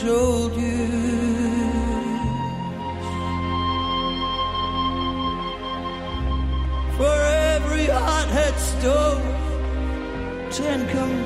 soldiers. For every hothead stove, ten come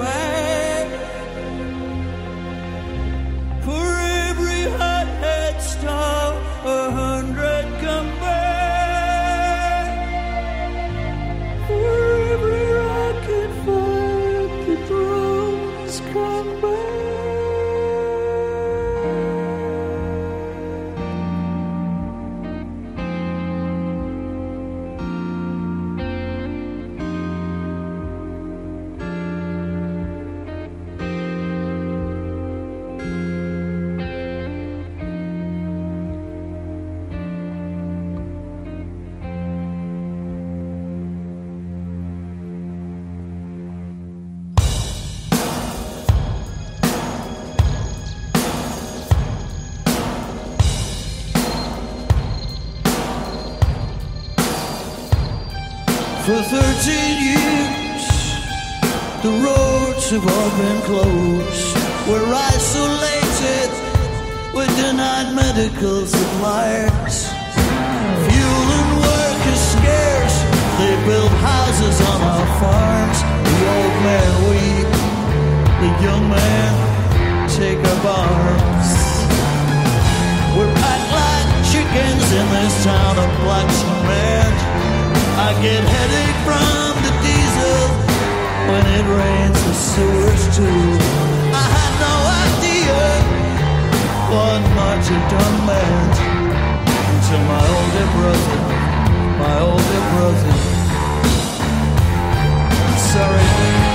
For 13 years, the roads have all been closed. We're isolated, we're denied medical supplies. Fuel and work is scarce, they build houses on our farms. The old man weep, the young man take up arms. We're packed like chickens in this town of black cement. I get headache from the diesel when it rains the sewers too. I had no idea what martyrdom meant until my older brother, my older brother. Sorry.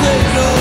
The know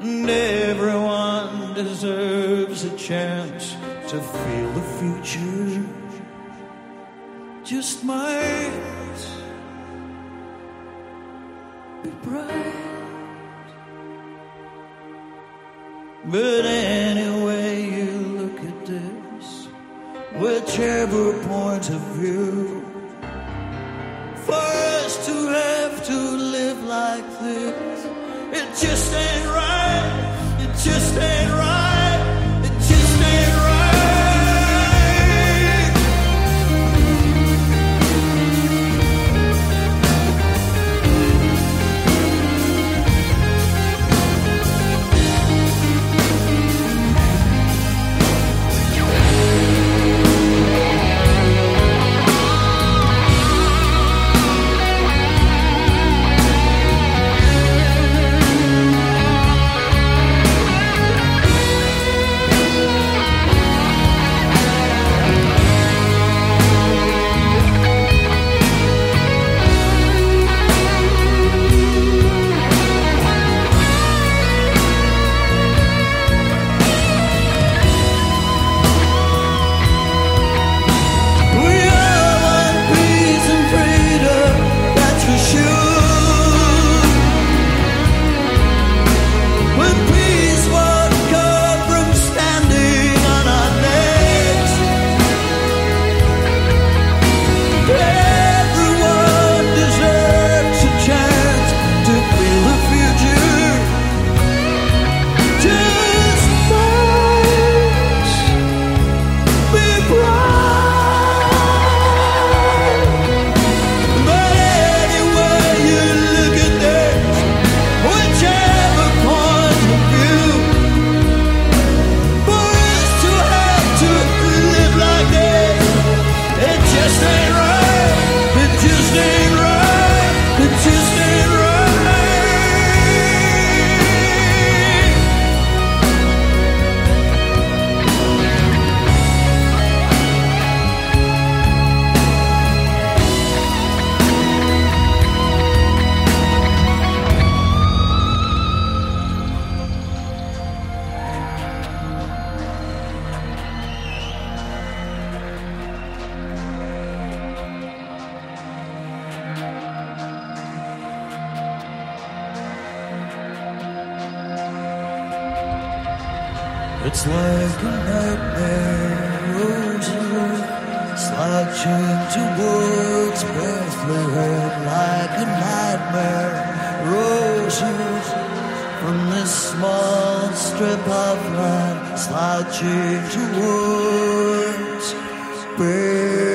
And everyone deserves a chance to feel the future. Just might be bright. But anyway you look at this, whichever point of view, for us to have to live like this, it just ain't just ain't It's like a nightmare, roses slouching towards Bethlehem, like a nightmare, roses from this small strip of land, slouching towards Bethlehem.